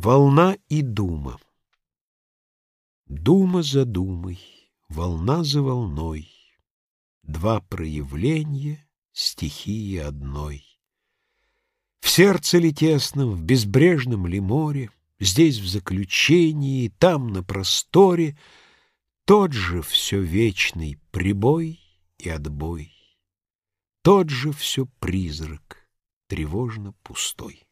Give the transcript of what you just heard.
Волна и дума Дума за думой, волна за волной, Два проявления стихии одной. В сердце ли тесном, в безбрежном ли море, Здесь в заключении, там на просторе Тот же все вечный прибой и отбой, Тот же все призрак, тревожно пустой.